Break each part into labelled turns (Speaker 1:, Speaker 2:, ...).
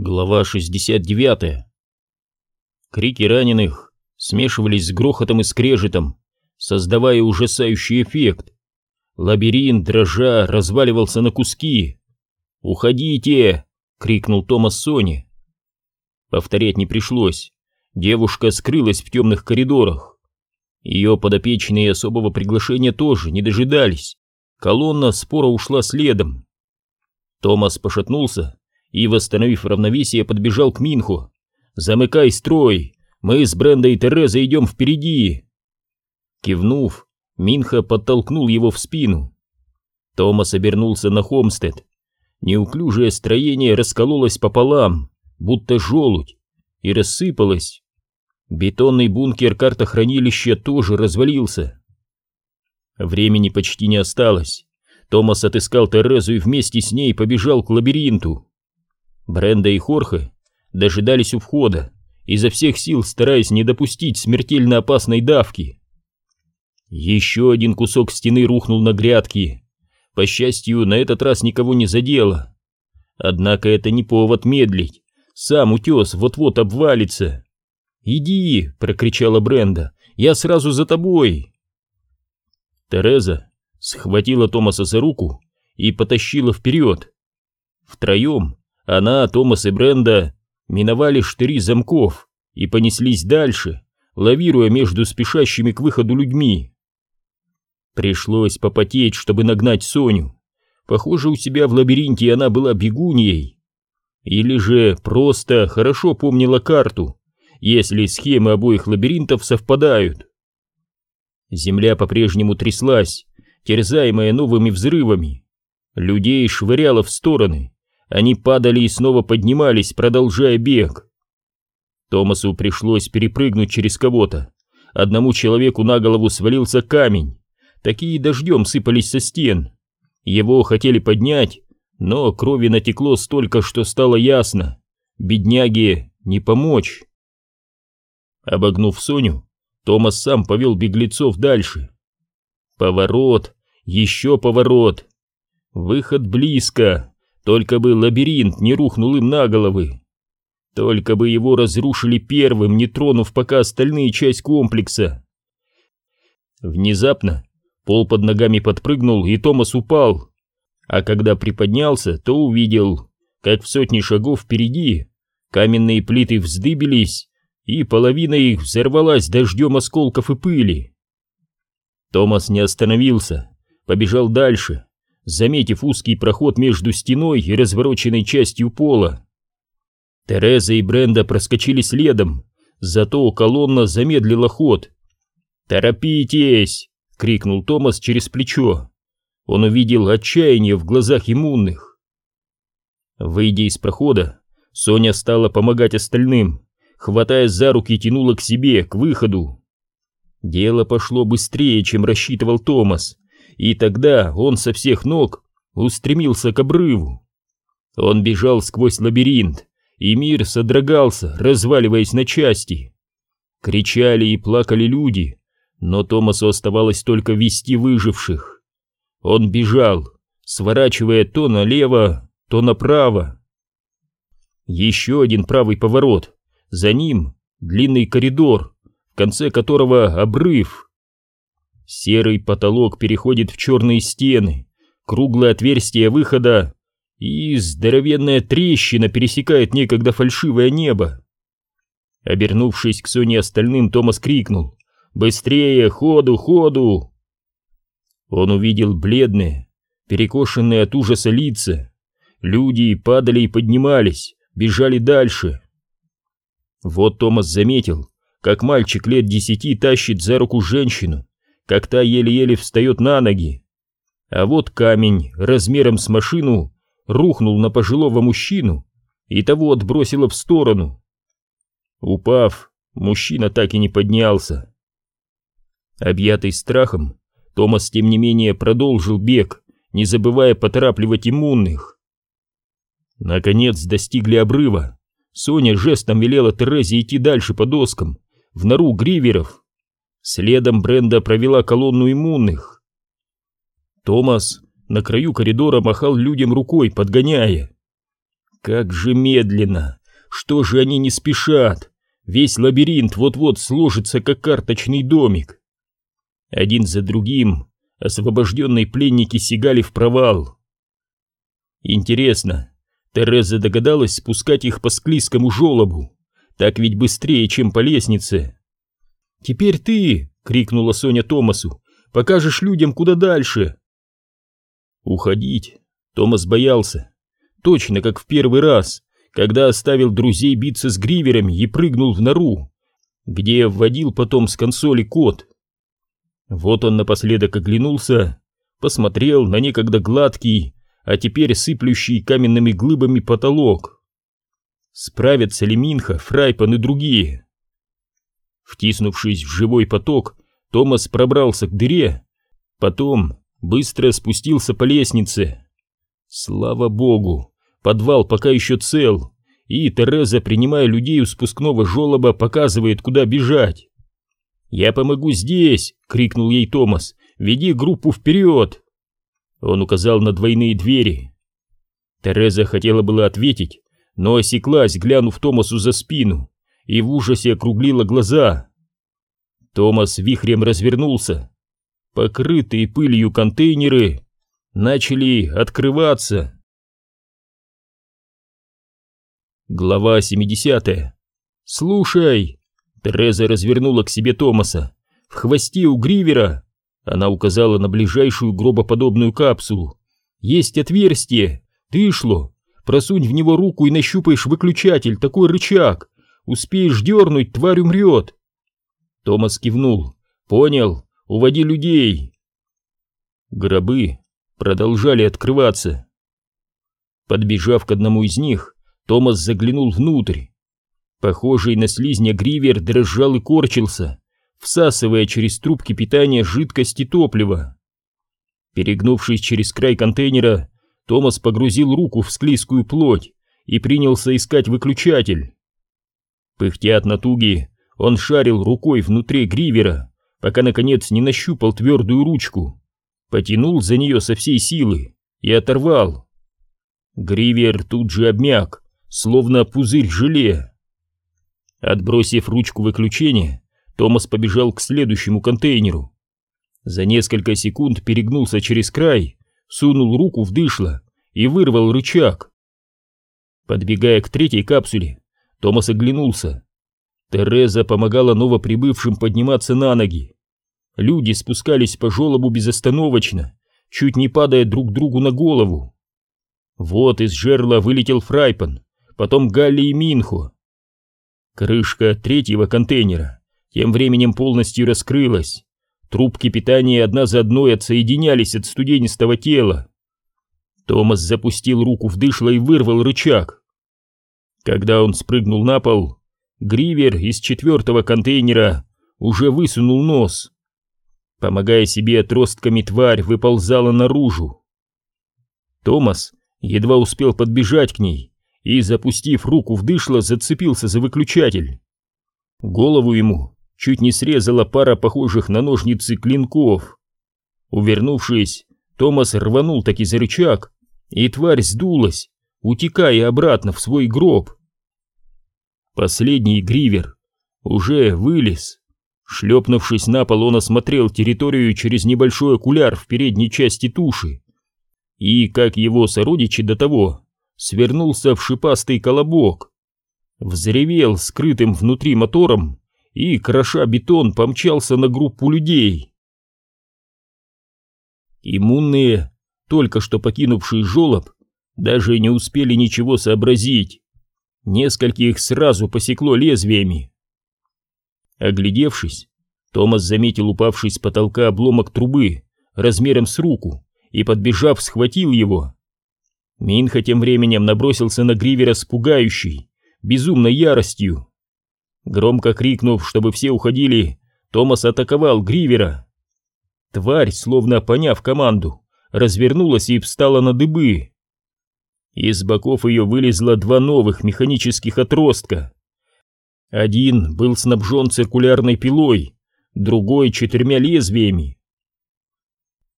Speaker 1: Глава 69. Крики раненых смешивались с грохотом и скрежетом, создавая ужасающий эффект. Лабиринт, дрожа, разваливался на куски. «Уходите!» — крикнул Томас Соне. Повторять не пришлось. Девушка скрылась в темных коридорах. Ее подопечные особого приглашения тоже не дожидались. Колонна спора ушла следом. Томас пошатнулся и, восстановив равновесие, подбежал к Минху. «Замыкай строй! Мы с Брендой и Терезой идем впереди!» Кивнув, Минха подтолкнул его в спину. Томас обернулся на Хомстед. Неуклюжее строение раскололось пополам, будто желудь, и рассыпалось. Бетонный бункер картохранилища тоже развалился. Времени почти не осталось. Томас отыскал Терезу и вместе с ней побежал к лабиринту. Бренда и Хорхе дожидались у входа, изо всех сил стараясь не допустить смертельно опасной давки. Еще один кусок стены рухнул на грядки. По счастью, на этот раз никого не задело. Однако это не повод медлить. Сам утес вот-вот обвалится. «Иди!» — прокричала Бренда. «Я сразу за тобой!» Тереза схватила Томаса за руку и потащила вперед. Втроем она, Томас и Бренда миновали штыри замков и понеслись дальше, лавируя между спешащими к выходу людьми. Пришлось попотеть, чтобы нагнать Соню. Похоже, у себя в лабиринте она была бегуньей. Или же просто хорошо помнила карту, если схемы обоих лабиринтов совпадают. Земля по-прежнему тряслась, терзаемая новыми взрывами. Людей швыряло в стороны, они падали и снова поднимались, продолжая бег. Томасу пришлось перепрыгнуть через кого-то. Одному человеку на голову свалился камень. Такие дождем сыпались со стен. Его хотели поднять, но крови натекло столько, что стало ясно. Бедняге не помочь. Обогнув Соню, Томас сам повел беглецов дальше. Поворот, еще поворот. Выход близко. Только бы лабиринт не рухнул им на головы. Только бы его разрушили первым, не тронув пока остальные часть комплекса. Внезапно пол под ногами подпрыгнул, и Томас упал. А когда приподнялся, то увидел, как в сотни шагов впереди каменные плиты вздыбились, и половина их взорвалась дождем осколков и пыли. Томас не остановился, побежал дальше, заметив узкий проход между стеной и развороченной частью пола. Тереза и Бренда проскочили следом, зато колонна замедлила ход. «Торопитесь!» — крикнул Томас через плечо. Он увидел отчаяние в глазах иммунных. Выйдя из прохода, Соня стала помогать остальным, хватая за руки, тянула к себе, к выходу. Дело пошло быстрее, чем рассчитывал Томас и тогда он со всех ног устремился к обрыву. Он бежал сквозь лабиринт, и мир содрогался, разваливаясь на части. Кричали и плакали люди, но Томасу оставалось только вести выживших. Он бежал, сворачивая то налево, то направо. Еще один правый поворот, за ним длинный коридор, в конце которого обрыв — Серый потолок переходит в черные стены, круглое отверстие выхода и здоровенная трещина пересекает некогда фальшивое небо. Обернувшись к Соне остальным, Томас крикнул «Быстрее! Ходу! Ходу!» Он увидел бледные, перекошенные от ужаса лица. Люди падали и поднимались, бежали дальше. Вот Томас заметил, как мальчик лет десяти тащит за руку женщину, как та еле-еле встает на ноги. А вот камень размером с машину рухнул на пожилого мужчину и того отбросило в сторону. Упав, мужчина так и не поднялся. Объятый страхом, Томас тем не менее продолжил бег, не забывая поторапливать иммунных. Наконец достигли обрыва. Соня жестом велела Терезе идти дальше по доскам, в нору гриверов. Следом Бренда провела колонну иммунных. Томас на краю коридора махал людям рукой, подгоняя. Как же медленно! Что же они не спешат? Весь лабиринт вот-вот сложится, как карточный домик. Один за другим освобожденные пленники сигали в провал. Интересно, Тереза догадалась спускать их по склизкому желобу, так ведь быстрее, чем по лестнице. «Теперь ты!» — крикнула Соня Томасу. «Покажешь людям, куда дальше!» Уходить Томас боялся, точно как в первый раз, когда оставил друзей биться с гриверами и прыгнул в нору, где вводил потом с консоли код. Вот он напоследок оглянулся, посмотрел на некогда гладкий, а теперь сыплющий каменными глыбами потолок. Справятся ли Минха, Фрайпан и другие? Втиснувшись в живой поток, Томас пробрался к дыре, потом быстро спустился по лестнице. Слава богу, подвал пока еще цел, и Тереза, принимая людей у спускного желоба, показывает, куда бежать. «Я помогу здесь!» — крикнул ей Томас. «Веди группу вперед!» Он указал на двойные двери. Тереза хотела было ответить, но осеклась, глянув Томасу за спину, и в ужасе округлила глаза. Томас вихрем развернулся. Покрытые пылью контейнеры начали открываться. Глава 70. «Слушай!» Тереза развернула к себе Томаса. «В хвосте у Гривера!» Она указала на ближайшую гробоподобную капсулу. «Есть отверстие! Дышло! Просунь в него руку и нащупаешь выключатель, такой рычаг! Успеешь дернуть, тварь умрет!» Томас кивнул. «Понял, уводи людей!» Гробы продолжали открываться. Подбежав к одному из них, Томас заглянул внутрь. Похожий на слизня гривер дрожал и корчился, всасывая через трубки питания жидкости топлива. Перегнувшись через край контейнера, Томас погрузил руку в склизкую плоть и принялся искать выключатель. Пыхтя от натуги, он шарил рукой внутри гривера, пока наконец не нащупал твердую ручку, потянул за нее со всей силы и оторвал. Гривер тут же обмяк, словно пузырь желе. Отбросив ручку выключения, Томас побежал к следующему контейнеру. За несколько секунд перегнулся через край, сунул руку в дышло и вырвал рычаг. Подбегая к третьей капсуле, Томас оглянулся. Тереза помогала новоприбывшим подниматься на ноги. Люди спускались по желобу безостановочно, чуть не падая друг другу на голову. Вот из жерла вылетел Фрайпан, потом Галли и Минхо. Крышка третьего контейнера тем временем полностью раскрылась. Трубки питания одна за одной отсоединялись от студенистого тела. Томас запустил руку в дышло и вырвал рычаг. Когда он спрыгнул на пол, Гривер из четвертого контейнера уже высунул нос. Помогая себе отростками, тварь выползала наружу. Томас едва успел подбежать к ней, и, запустив руку в дышло, зацепился за выключатель. Голову ему чуть не срезала пара похожих на ножницы клинков. Увернувшись, Томас рванул таки за рычаг, и тварь сдулась, утекая обратно в свой гроб. Последний гривер уже вылез. Шлепнувшись на пол, он осмотрел территорию через небольшой окуляр в передней части туши. И, как его сородичи до того, свернулся в шипастый колобок, взревел скрытым внутри мотором и, кроша бетон, помчался на группу людей. Иммунные, только что покинувшие жолоб, даже не успели ничего сообразить. Нескольких сразу посекло лезвиями. Оглядевшись, Томас заметил упавший с потолка обломок трубы размером с руку и, подбежав, схватил его. Минха тем временем набросился на Гривера с пугающей, безумной яростью. Громко крикнув, чтобы все уходили, Томас атаковал Гривера. Тварь, словно поняв команду, развернулась и встала на дыбы. Из боков ее вылезло два новых механических отростка. Один был снабжен циркулярной пилой, другой четырьмя лезвиями.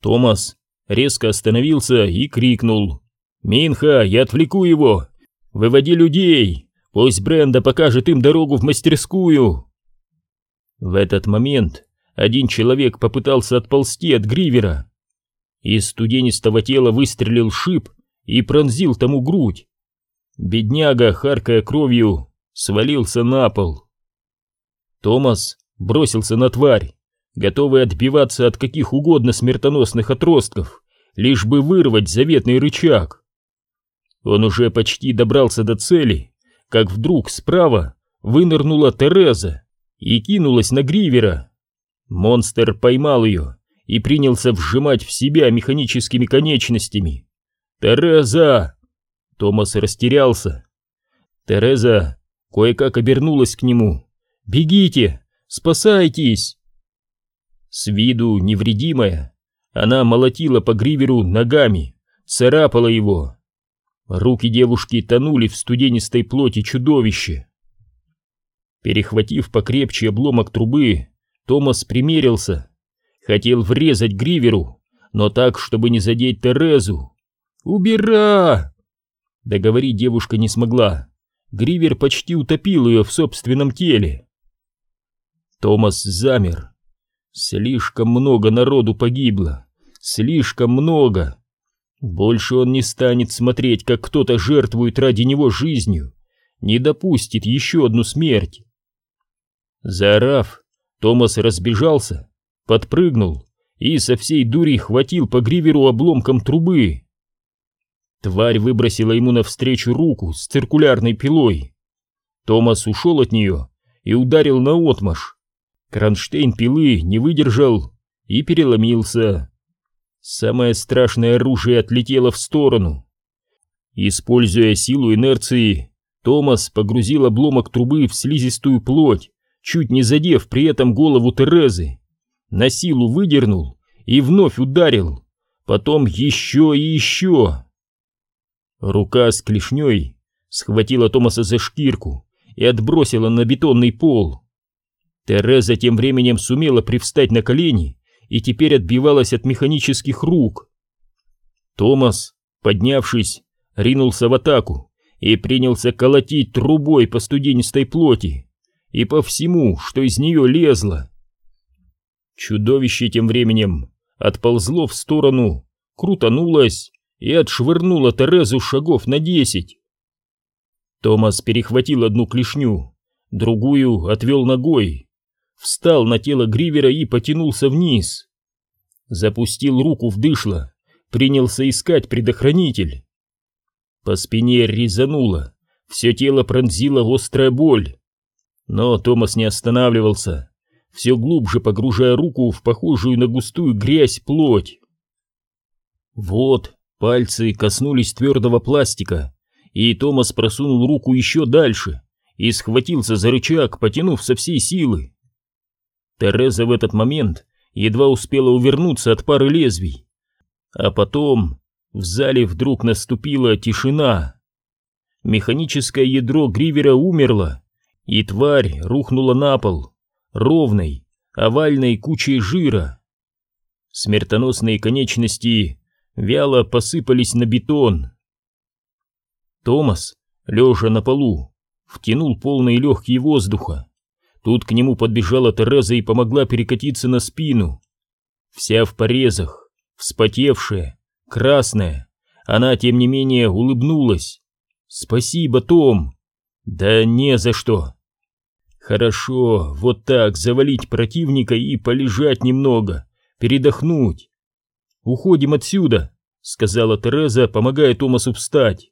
Speaker 1: Томас резко остановился и крикнул «Минха, я отвлеку его! Выводи людей! Пусть Бренда покажет им дорогу в мастерскую!» В этот момент один человек попытался отползти от гривера. Из студенистого тела выстрелил шип и пронзил тому грудь. Бедняга, харкая кровью, свалился на пол. Томас бросился на тварь, готовый отбиваться от каких угодно смертоносных отростков, лишь бы вырвать заветный рычаг. Он уже почти добрался до цели, как вдруг справа вынырнула Тереза и кинулась на Гривера. Монстр поймал ее и принялся вжимать в себя механическими конечностями. «Тереза!» Томас растерялся. Тереза кое-как обернулась к нему. «Бегите! Спасайтесь!» С виду невредимая, она молотила по гриверу ногами, царапала его. Руки девушки тонули в студенистой плоти чудовища. Перехватив покрепче обломок трубы, Томас примерился. Хотел врезать гриверу, но так, чтобы не задеть Терезу. «Убира!» Договорить девушка не смогла. Гривер почти утопил ее в собственном теле. Томас замер. Слишком много народу погибло. Слишком много. Больше он не станет смотреть, как кто-то жертвует ради него жизнью. Не допустит еще одну смерть. Заорав, Томас разбежался, подпрыгнул и со всей дури хватил по гриверу обломком трубы. Тварь выбросила ему навстречу руку с циркулярной пилой. Томас ушел от нее и ударил на отмаш. Кронштейн пилы не выдержал и переломился. Самое страшное оружие отлетело в сторону. Используя силу инерции, Томас погрузил обломок трубы в слизистую плоть, чуть не задев при этом голову Терезы. На силу выдернул и вновь ударил, потом еще и еще. Рука с клешней схватила Томаса за шкирку и отбросила на бетонный пол. Тереза тем временем сумела привстать на колени и теперь отбивалась от механических рук. Томас, поднявшись, ринулся в атаку и принялся колотить трубой по студенистой плоти и по всему, что из нее лезло. Чудовище тем временем отползло в сторону, крутанулось и отшвырнуло Терезу шагов на десять. Томас перехватил одну клешню, другую отвел ногой, встал на тело Гривера и потянулся вниз. Запустил руку в дышло, принялся искать предохранитель. По спине резануло, все тело пронзила острая боль. Но Томас не останавливался, все глубже погружая руку в похожую на густую грязь плоть. Вот, Пальцы коснулись твердого пластика, и Томас просунул руку еще дальше и схватился за рычаг, потянув со всей силы. Тереза в этот момент едва успела увернуться от пары лезвий. А потом в зале вдруг наступила тишина. Механическое ядро Гривера умерло, и тварь рухнула на пол, ровной, овальной кучей жира. Смертоносные конечности вяло посыпались на бетон. Томас, лежа на полу, втянул полные легкие воздуха. Тут к нему подбежала Тереза и помогла перекатиться на спину. Вся в порезах, вспотевшая, красная, она, тем не менее, улыбнулась. «Спасибо, Том!» «Да не за что!» «Хорошо, вот так, завалить противника и полежать немного, передохнуть. «Уходим отсюда», — сказала Тереза, помогая Томасу встать.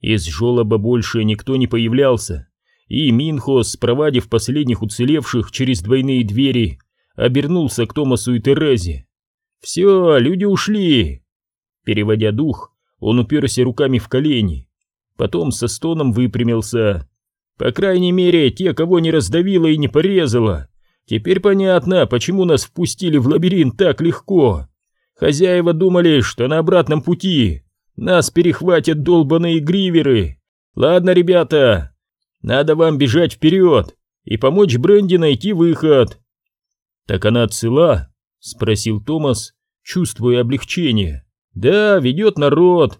Speaker 1: Из жолоба больше никто не появлялся, и Минхос, проводив последних уцелевших через двойные двери, обернулся к Томасу и Терезе. «Все, люди ушли!» Переводя дух, он уперся руками в колени, потом со стоном выпрямился. «По крайней мере, те, кого не раздавило и не порезало. Теперь понятно, почему нас впустили в лабиринт так легко. Хозяева думали, что на обратном пути нас перехватят долбаные гриверы. Ладно, ребята, надо вам бежать вперед и помочь Бренди найти выход. Так она цела? Спросил Томас, чувствуя облегчение. Да, ведет народ.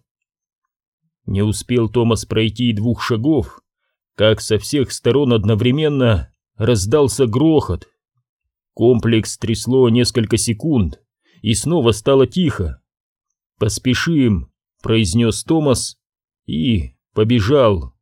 Speaker 1: Не успел Томас пройти двух шагов, как со всех сторон одновременно раздался грохот. Комплекс трясло несколько секунд, и снова стало тихо. «Поспешим», — произнес Томас и побежал.